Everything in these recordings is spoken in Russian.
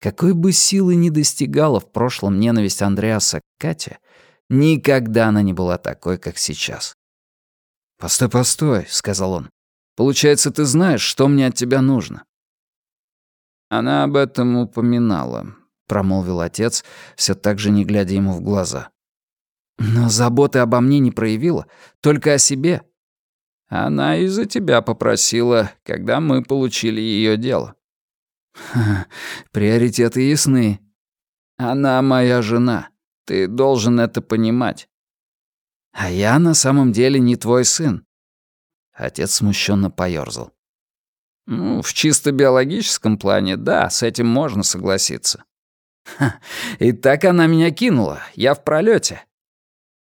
Какой бы силы ни достигала в прошлом ненависть Андреаса к Кате, никогда она не была такой, как сейчас. «Постой, постой», — сказал он. «Получается, ты знаешь, что мне от тебя нужно?» Она об этом упоминала, промолвил отец, все так же не глядя ему в глаза. Но заботы обо мне не проявила, только о себе. Она из-за тебя попросила, когда мы получили ее дело. Приоритеты ясны. Она моя жена. Ты должен это понимать. А я на самом деле не твой сын. Отец смущенно поёрзал. Ну, в чисто биологическом плане, да, с этим можно согласиться. Ха, и так она меня кинула, я в пролете.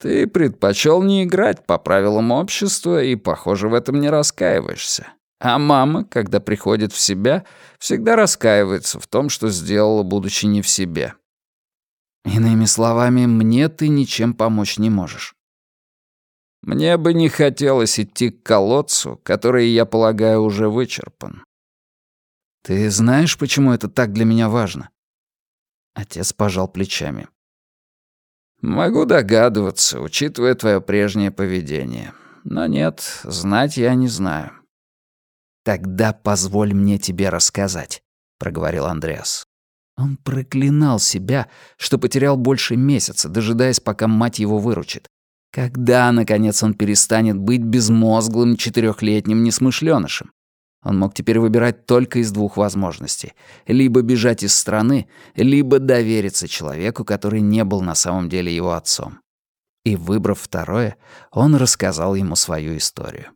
Ты предпочел не играть по правилам общества и, похоже, в этом не раскаиваешься. А мама, когда приходит в себя, всегда раскаивается в том, что сделала, будучи не в себе. Иными словами, мне ты ничем помочь не можешь. Мне бы не хотелось идти к колодцу, который, я полагаю, уже вычерпан. Ты знаешь, почему это так для меня важно? Отец пожал плечами. Могу догадываться, учитывая твое прежнее поведение. Но нет, знать я не знаю. «Тогда позволь мне тебе рассказать», — проговорил Андреас. Он проклинал себя, что потерял больше месяца, дожидаясь, пока мать его выручит. Когда, наконец, он перестанет быть безмозглым четырехлетним несмышленышем? Он мог теперь выбирать только из двух возможностей. Либо бежать из страны, либо довериться человеку, который не был на самом деле его отцом. И, выбрав второе, он рассказал ему свою историю.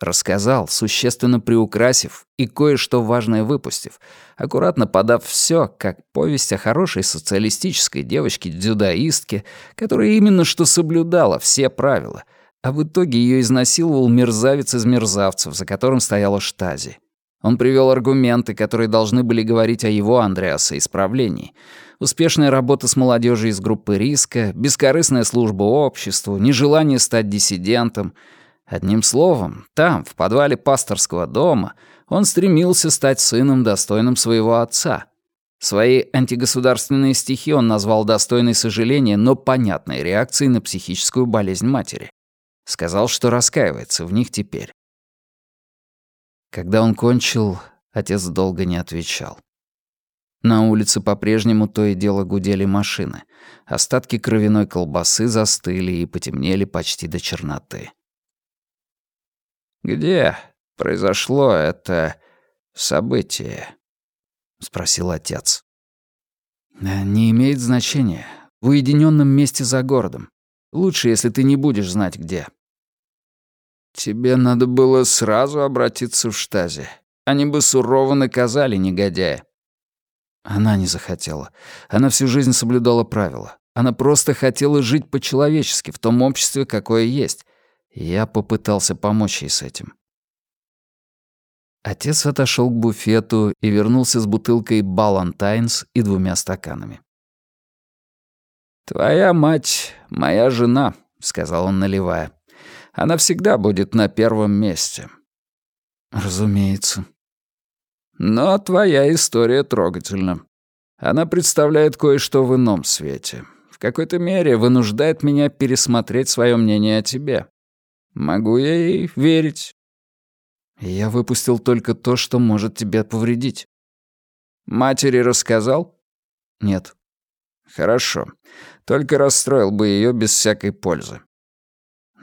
Рассказал, существенно приукрасив и кое-что важное выпустив, аккуратно подав все, как повесть о хорошей социалистической девочке-дзюдоистке, которая именно что соблюдала все правила, а в итоге ее изнасиловал мерзавец из мерзавцев, за которым стояла штази. Он привел аргументы, которые должны были говорить о его, Андреаса, исправлении. Успешная работа с молодежью из группы риска, бескорыстная служба обществу, нежелание стать диссидентом — Одним словом, там, в подвале пасторского дома, он стремился стать сыном, достойным своего отца. Свои антигосударственные стихи он назвал достойной сожаления, но понятной реакцией на психическую болезнь матери. Сказал, что раскаивается в них теперь. Когда он кончил, отец долго не отвечал. На улице по-прежнему то и дело гудели машины. Остатки кровяной колбасы застыли и потемнели почти до черноты. «Где произошло это событие?» — спросил отец. «Э, «Не имеет значения. В уединенном месте за городом. Лучше, если ты не будешь знать, где». «Тебе надо было сразу обратиться в штазе. Они бы сурово наказали негодяя». Она не захотела. Она всю жизнь соблюдала правила. Она просто хотела жить по-человечески, в том обществе, какое есть. Я попытался помочь ей с этим. Отец отошел к буфету и вернулся с бутылкой «Балантайнс» и двумя стаканами. «Твоя мать — моя жена», — сказал он, наливая. «Она всегда будет на первом месте». «Разумеется». «Но твоя история трогательна. Она представляет кое-что в ином свете. В какой-то мере вынуждает меня пересмотреть свое мнение о тебе. Могу я ей верить. Я выпустил только то, что может тебе повредить. Матери рассказал? Нет. Хорошо. Только расстроил бы ее без всякой пользы.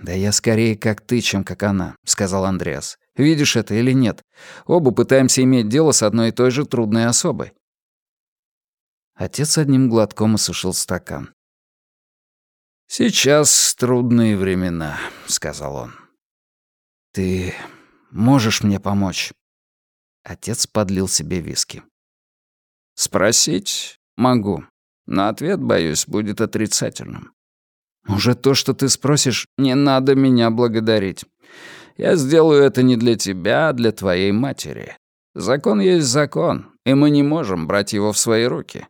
«Да я скорее как ты, чем как она», — сказал Андреас. «Видишь это или нет? Оба пытаемся иметь дело с одной и той же трудной особой». Отец одним глотком осушил стакан. «Сейчас трудные времена», — сказал он. «Ты можешь мне помочь?» Отец подлил себе виски. «Спросить могу, но ответ, боюсь, будет отрицательным. Уже то, что ты спросишь, не надо меня благодарить. Я сделаю это не для тебя, а для твоей матери. Закон есть закон, и мы не можем брать его в свои руки.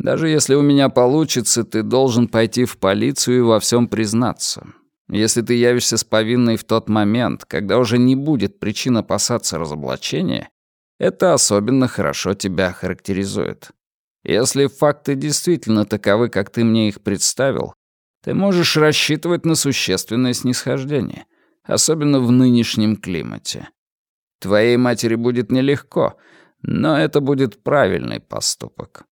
Даже если у меня получится, ты должен пойти в полицию и во всем признаться. Если ты явишься с повинной в тот момент, когда уже не будет причин опасаться разоблачения, это особенно хорошо тебя характеризует. Если факты действительно таковы, как ты мне их представил, ты можешь рассчитывать на существенное снисхождение, особенно в нынешнем климате. Твоей матери будет нелегко, но это будет правильный поступок.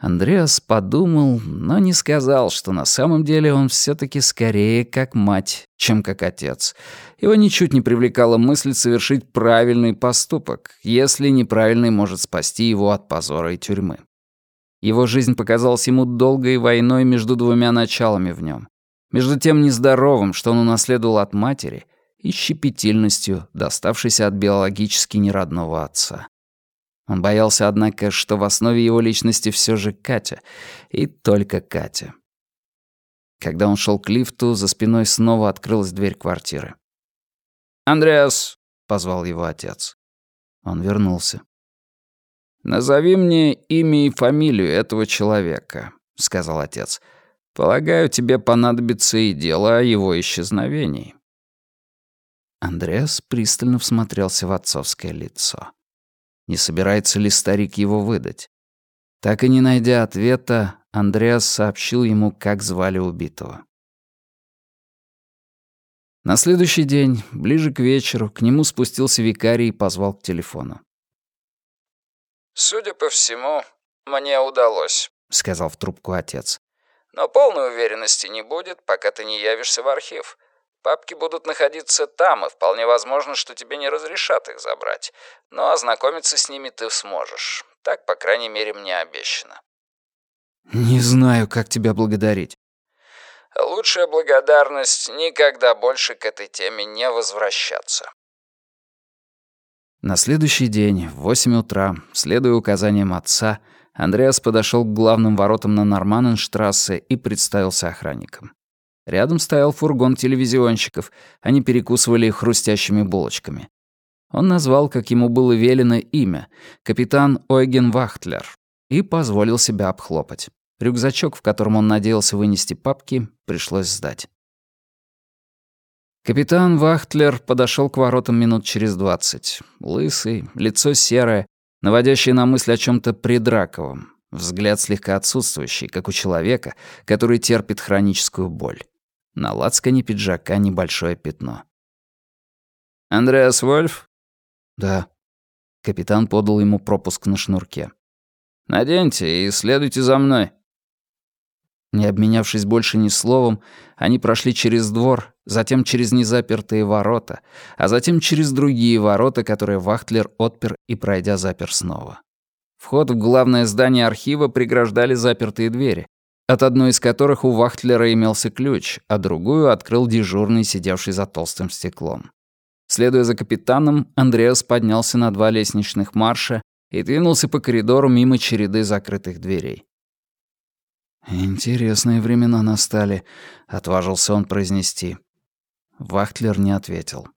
Андреас подумал, но не сказал, что на самом деле он все таки скорее как мать, чем как отец. Его ничуть не привлекала мысль совершить правильный поступок, если неправильный может спасти его от позора и тюрьмы. Его жизнь показалась ему долгой войной между двумя началами в нем. Между тем нездоровым, что он унаследовал от матери, и щепетильностью, доставшейся от биологически неродного отца. Он боялся, однако, что в основе его личности все же Катя, и только Катя. Когда он шел к лифту, за спиной снова открылась дверь квартиры. «Андреас!» — позвал его отец. Он вернулся. «Назови мне имя и фамилию этого человека», — сказал отец. «Полагаю, тебе понадобится и дело о его исчезновении». Андреас пристально всмотрелся в отцовское лицо не собирается ли старик его выдать. Так и не найдя ответа, Андреас сообщил ему, как звали убитого. На следующий день, ближе к вечеру, к нему спустился викарий и позвал к телефону. «Судя по всему, мне удалось», — сказал в трубку отец. «Но полной уверенности не будет, пока ты не явишься в архив. Папки будут находиться там, и вполне возможно, что тебе не разрешат их забрать. Но ознакомиться с ними ты сможешь. Так, по крайней мере, мне обещано. Не знаю, как тебя благодарить. Лучшая благодарность — никогда больше к этой теме не возвращаться. На следующий день, в восемь утра, следуя указаниям отца, Андреас подошел к главным воротам на Норманненштрассе и представился охранником. Рядом стоял фургон телевизионщиков. Они перекусывали хрустящими булочками. Он назвал, как ему было велено, имя — капитан Ойген Вахтлер, и позволил себя обхлопать. Рюкзачок, в котором он надеялся вынести папки, пришлось сдать. Капитан Вахтлер подошел к воротам минут через двадцать. Лысый, лицо серое, наводящее на мысль о чем то предраковом, взгляд слегка отсутствующий, как у человека, который терпит хроническую боль. На лацкане пиджака небольшое пятно. «Андреас Вольф?» «Да». Капитан подал ему пропуск на шнурке. «Наденьте и следуйте за мной». Не обменявшись больше ни словом, они прошли через двор, затем через незапертые ворота, а затем через другие ворота, которые Вахтлер отпер и, пройдя, запер снова. Вход в главное здание архива преграждали запертые двери, от одной из которых у Вахтлера имелся ключ, а другую открыл дежурный, сидевший за толстым стеклом. Следуя за капитаном, Андреас поднялся на два лестничных марша и двинулся по коридору мимо череды закрытых дверей. «Интересные времена настали», — отважился он произнести. Вахтлер не ответил.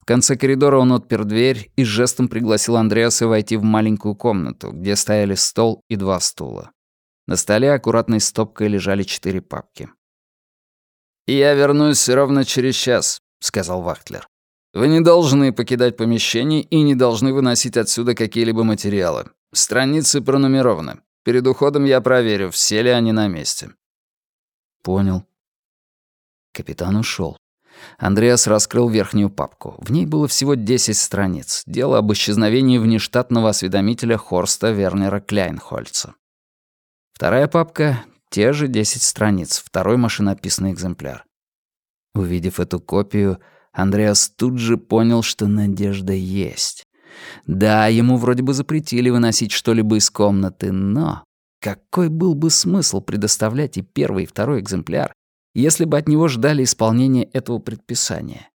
В конце коридора он отпер дверь и жестом пригласил Андреаса войти в маленькую комнату, где стояли стол и два стула. На столе аккуратной стопкой лежали четыре папки. «Я вернусь ровно через час», — сказал Вахтлер. «Вы не должны покидать помещение и не должны выносить отсюда какие-либо материалы. Страницы пронумерованы. Перед уходом я проверю, все ли они на месте». «Понял». Капитан ушел. Андреас раскрыл верхнюю папку. В ней было всего 10 страниц. Дело об исчезновении внештатного осведомителя Хорста Вернера Кляйнхольца. Вторая папка — те же 10 страниц, второй машинописный экземпляр. Увидев эту копию, Андреас тут же понял, что надежда есть. Да, ему вроде бы запретили выносить что-либо из комнаты, но какой был бы смысл предоставлять и первый, и второй экземпляр, если бы от него ждали исполнения этого предписания?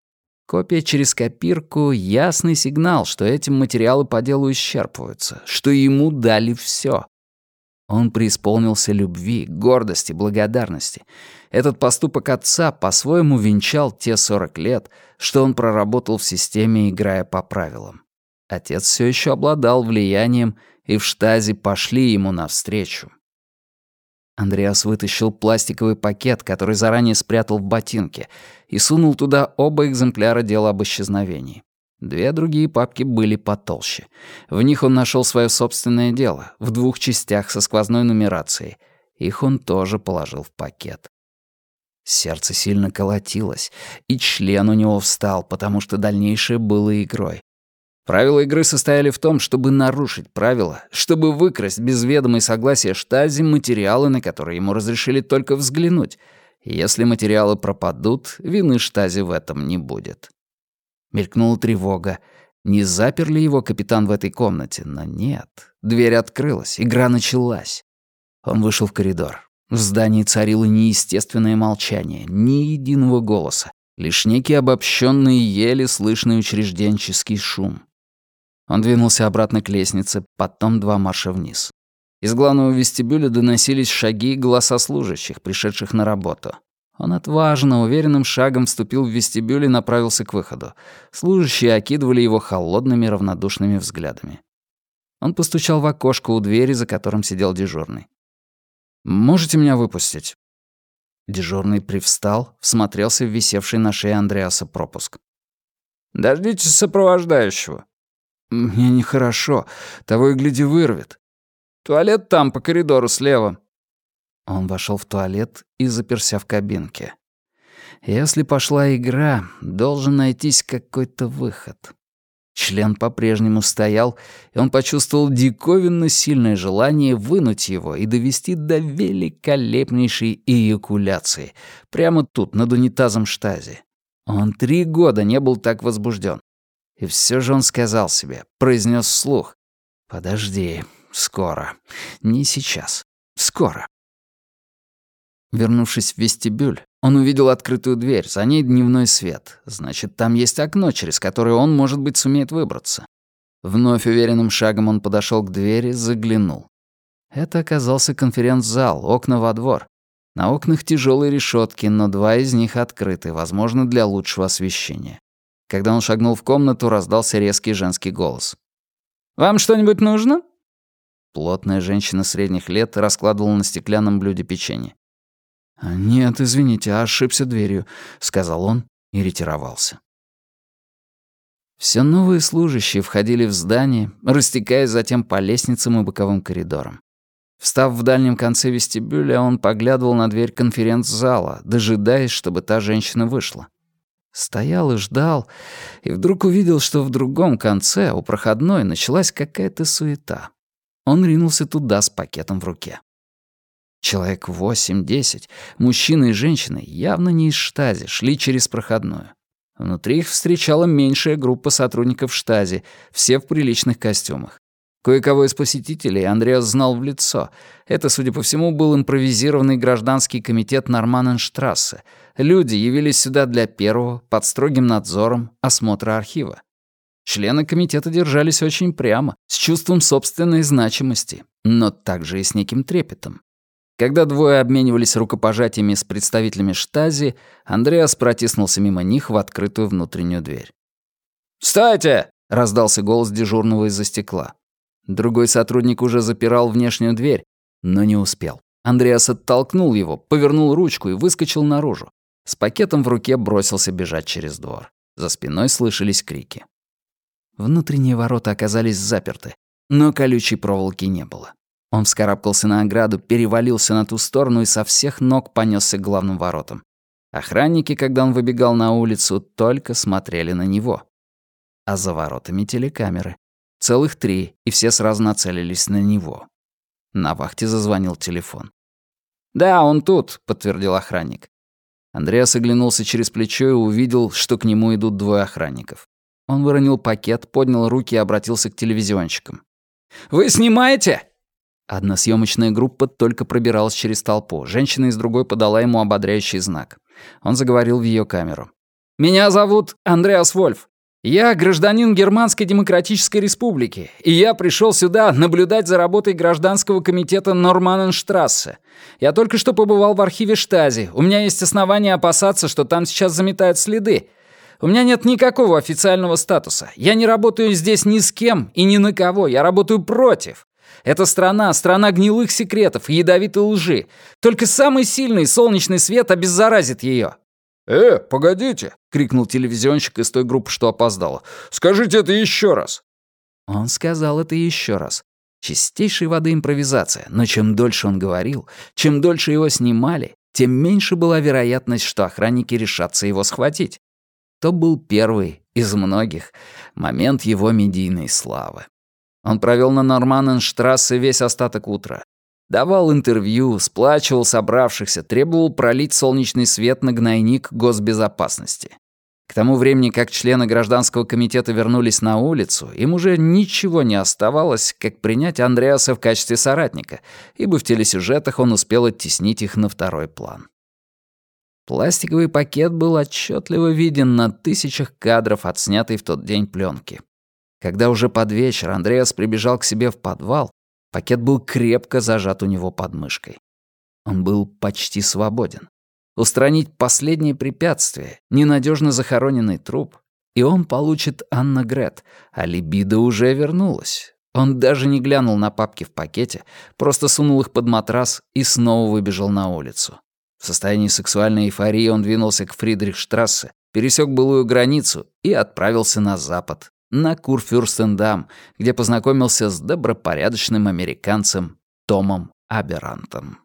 Копия через копирку — ясный сигнал, что этим материалы по делу исчерпываются, что ему дали все. Он преисполнился любви, гордости, благодарности. Этот поступок отца по-своему венчал те 40 лет, что он проработал в системе, играя по правилам. Отец все еще обладал влиянием, и в штазе пошли ему навстречу. Андреас вытащил пластиковый пакет, который заранее спрятал в ботинке, и сунул туда оба экземпляра дела об исчезновении. Две другие папки были потолще. В них он нашел свое собственное дело, в двух частях со сквозной нумерацией. Их он тоже положил в пакет. Сердце сильно колотилось, и член у него встал, потому что дальнейшее было игрой. Правила игры состояли в том, чтобы нарушить правила, чтобы выкрасть без ведома и согласия штази материалы, на которые ему разрешили только взглянуть. Если материалы пропадут, вины штази в этом не будет. Мелькнула тревога. Не запер ли его капитан в этой комнате? Но нет. Дверь открылась, игра началась. Он вышел в коридор. В здании царило неестественное молчание, ни единого голоса, лишь некий обобщенный, еле слышный учрежденческий шум. Он двинулся обратно к лестнице, потом два марша вниз. Из главного вестибюля доносились шаги и голоса служащих, пришедших на работу. Он отважно, уверенным шагом вступил в вестибюль и направился к выходу. Служащие окидывали его холодными, равнодушными взглядами. Он постучал в окошко у двери, за которым сидел дежурный. «Можете меня выпустить?» Дежурный привстал, всмотрелся в висевший на шее Андреаса пропуск. «Дождитесь сопровождающего». «Мне нехорошо. Того и гляди вырвет». «Туалет там, по коридору слева». Он вошел в туалет и заперся в кабинке. Если пошла игра, должен найтись какой-то выход. Член по-прежнему стоял, и он почувствовал диковинно сильное желание вынуть его и довести до великолепнейшей эякуляции, прямо тут, над унитазом штази. Он три года не был так возбужден. И все же он сказал себе, произнес вслух. «Подожди, скоро. Не сейчас. Скоро». Вернувшись в вестибюль, он увидел открытую дверь, за ней дневной свет. Значит, там есть окно, через которое он, может быть, сумеет выбраться. Вновь уверенным шагом он подошел к двери, заглянул. Это оказался конференц-зал, окна во двор. На окнах тяжелые решетки, но два из них открыты, возможно, для лучшего освещения. Когда он шагнул в комнату, раздался резкий женский голос. «Вам что-нибудь нужно?» Плотная женщина средних лет раскладывала на стеклянном блюде печенье. «Нет, извините, ошибся дверью», — сказал он и ретировался. Все новые служащие входили в здание, растекаясь затем по лестницам и боковым коридорам. Встав в дальнем конце вестибюля, он поглядывал на дверь конференц-зала, дожидаясь, чтобы та женщина вышла. Стоял и ждал, и вдруг увидел, что в другом конце, у проходной, началась какая-то суета. Он ринулся туда с пакетом в руке. Человек восемь-десять, мужчины и женщины, явно не из штази, шли через проходную. Внутри их встречала меньшая группа сотрудников штази, все в приличных костюмах. Кое-кого из посетителей Андреас знал в лицо. Это, судя по всему, был импровизированный гражданский комитет Норманненштрассе. Люди явились сюда для первого, под строгим надзором, осмотра архива. Члены комитета держались очень прямо, с чувством собственной значимости, но также и с неким трепетом. Когда двое обменивались рукопожатиями с представителями штази, Андреас протиснулся мимо них в открытую внутреннюю дверь. «Стойте!» — раздался голос дежурного из-за стекла. Другой сотрудник уже запирал внешнюю дверь, но не успел. Андреас оттолкнул его, повернул ручку и выскочил наружу. С пакетом в руке бросился бежать через двор. За спиной слышались крики. Внутренние ворота оказались заперты, но колючей проволоки не было. Он вскарабкался на ограду, перевалился на ту сторону и со всех ног понесся к главным воротам. Охранники, когда он выбегал на улицу, только смотрели на него. А за воротами телекамеры. Целых три, и все сразу нацелились на него. На вахте зазвонил телефон. «Да, он тут», — подтвердил охранник. Андреас оглянулся через плечо и увидел, что к нему идут двое охранников. Он выронил пакет, поднял руки и обратился к телевизионщикам. «Вы снимаете?» Одна съемочная группа только пробиралась через толпу. Женщина из другой подала ему ободряющий знак. Он заговорил в ее камеру. «Меня зовут Андреас Вольф. Я гражданин Германской Демократической Республики, и я пришел сюда наблюдать за работой гражданского комитета Норманненштрассе. Я только что побывал в архиве Штази. У меня есть основания опасаться, что там сейчас заметают следы. У меня нет никакого официального статуса. Я не работаю здесь ни с кем и ни на кого. Я работаю против. Это страна, страна гнилых секретов ядовитой лжи. Только самый сильный солнечный свет обеззаразит ее. «Э, погодите!» — крикнул телевизионщик из той группы, что опоздала. «Скажите это еще раз!» Он сказал это еще раз. Чистейшей воды импровизация, но чем дольше он говорил, чем дольше его снимали, тем меньше была вероятность, что охранники решатся его схватить. То был первый из многих момент его медийной славы. Он провел на Норманненштрассе весь остаток утра. Давал интервью, сплачивал собравшихся, требовал пролить солнечный свет на гнойник госбезопасности. К тому времени, как члены гражданского комитета вернулись на улицу, им уже ничего не оставалось, как принять Андреаса в качестве соратника, ибо в телесюжетах он успел оттеснить их на второй план. Пластиковый пакет был отчетливо виден на тысячах кадров, отснятой в тот день пленки. Когда уже под вечер Андреас прибежал к себе в подвал, пакет был крепко зажат у него под мышкой. Он был почти свободен. Устранить последнее препятствие, ненадежно захороненный труп, и он получит Анна Грет, а либидо уже вернулась. Он даже не глянул на папки в пакете, просто сунул их под матрас и снова выбежал на улицу. В состоянии сексуальной эйфории он двинулся к Фридрихштрассе, пересек былую границу и отправился на запад, на Курфюрстендам, где познакомился с добропорядочным американцем Томом Аберантом.